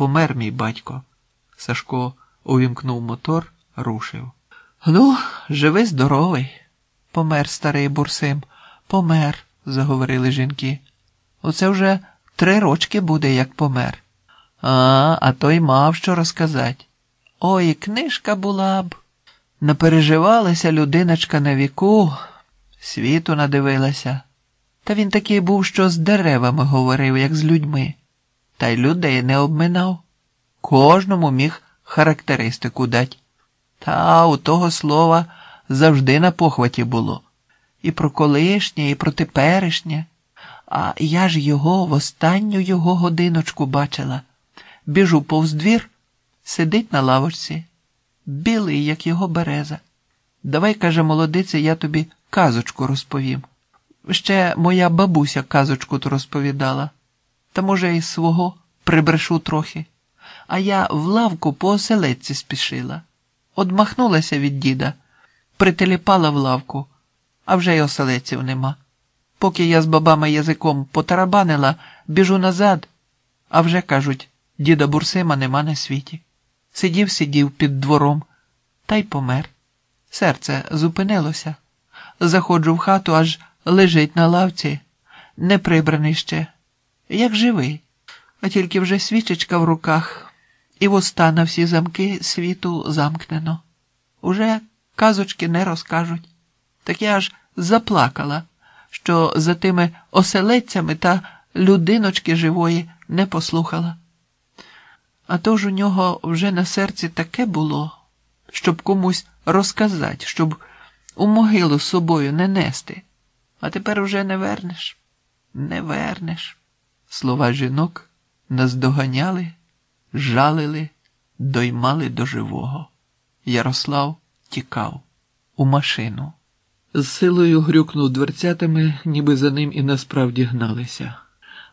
Помер мій батько. Сашко увімкнув мотор, рушив. Ну, живи здоровий. Помер старий бурсим. Помер, заговорили жінки. Оце вже три рочки буде, як помер. А, а той мав що розказати. Ой, книжка була б. Напереживалася людиночка на віку, світу надивилася. Та він такий був, що з деревами говорив, як з людьми, та й людей не обминав. Кожному міг характеристику дати. Та у того слова завжди на похваті було. І про колишнє, і про теперішнє. А я ж його в останню його годиночку бачила. Біжу повз двір, сидить на лавочці, білий, як його береза. Давай, каже молодиця, я тобі казочку розповім. Ще моя бабуся казочку то розповідала, та, може, і свого прибрешу трохи. А я в лавку по оселедці спішила. Одмахнулася від діда, прителіпала в лавку, а вже й оселедців нема. Поки я з бабами язиком потарабанила, біжу назад, а вже кажуть, діда Бурсима нема на світі. Сидів, сидів під двором, та й помер. Серце зупинилося. Заходжу в хату, аж лежить на лавці, не прибраний ще, як живий, а тільки вже свічечка в руках, і вуста на всі замки світу замкнено. Уже казочки не розкажуть. Так я аж заплакала, що за тими оселедцями та людиночки живої не послухала. А то ж у нього вже на серці таке було, щоб комусь розказати, щоб у могилу з собою не нести. А тепер уже не вернеш, не вернеш. Слова жінок наздоганяли, жалили, доймали до живого. Ярослав тікав у машину. З силою грюкнув дверцятами, ніби за ним і насправді гналися,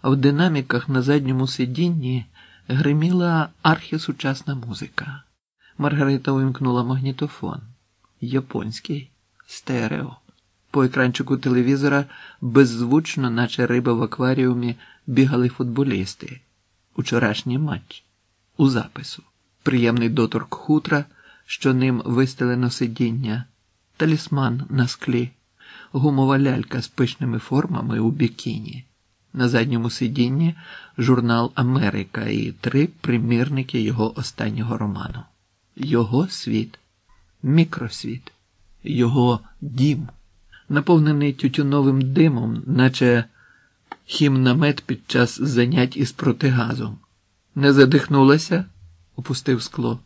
в динаміках на задньому сидінні гриміла архісучасна музика. Маргарита увімкнула магнітофон. Японський стерео. По екранчику телевізора беззвучно, наче риба в акваріумі, бігали футболісти. Учорашній матч. У запису. Приємний доторк хутра, що ним вистелено сидіння, талісман на склі, гумова лялька з пишними формами у бікіні. На задньому сидінні журнал Америка і три примірники його останнього роману. Його світ, мікросвіт, його дім, наповнений тютюновим димом, наче хімнамет під час занять із протигазом. Не задихнулася, опустив скло.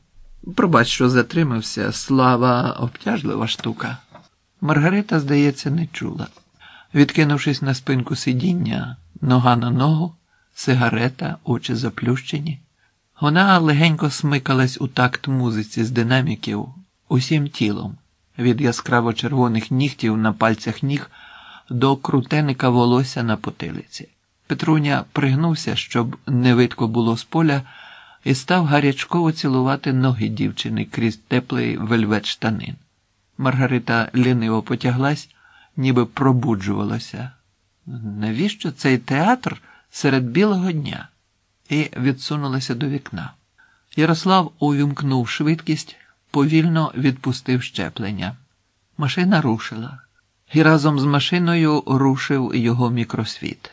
Пробач, що затримався, слава обтяжлива штука. Маргарита, здається, не чула. Відкинувшись на спинку сидіння, нога на ногу, сигарета, очі заплющені. Вона легенько смикалась у такт музиці з динаміків усім тілом, від яскраво червоних нігтів на пальцях ніг до крутеника волосся на потилиці. Петруня пригнувся, щоб не видко було з поля, і став гарячково цілувати ноги дівчини крізь теплий вельвет штанин. Маргарита ліниво потяглась, ніби пробуджувалася. Навіщо цей театр серед білого дня? І відсунулася до вікна. Ярослав увімкнув швидкість, повільно відпустив щеплення. Машина рушила, і разом з машиною рушив його мікросвіт.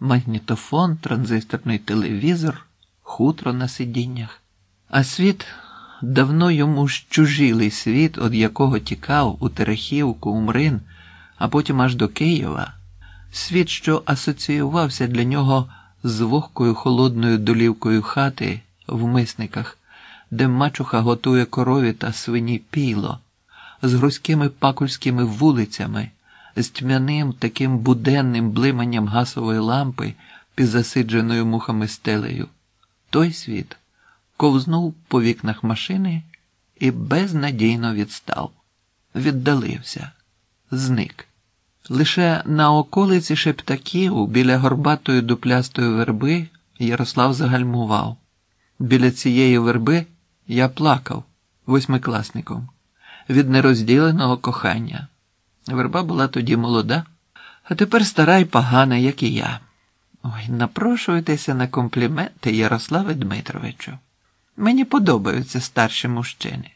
Магнітофон, транзисторний телевізор, хутро на сидіннях. А світ давно йому ж чужілий світ, від якого тікав у Терехівку, у Мрин, а потім аж до Києва. Світ, що асоціювався для нього з вогкою холодною долівкою хати в мисниках, де мачуха готує корові та свині піло, з грузькими пакульськими вулицями, з тьмяним таким буденним блиманням гасової лампи під засидженою мухами стелею. Той світ ковзнув по вікнах машини і безнадійно відстав, віддалився, зник. Лише на околиці шептаків біля горбатої дуплястої верби Ярослав загальмував. Біля цієї верби я плакав восьмикласником від нерозділеного кохання. Верба була тоді молода, а тепер стара й погана, як і я. Ой, напрошуйтеся на компліменти, Ярославе Дмитровичу. Мені подобаються старші мужчини.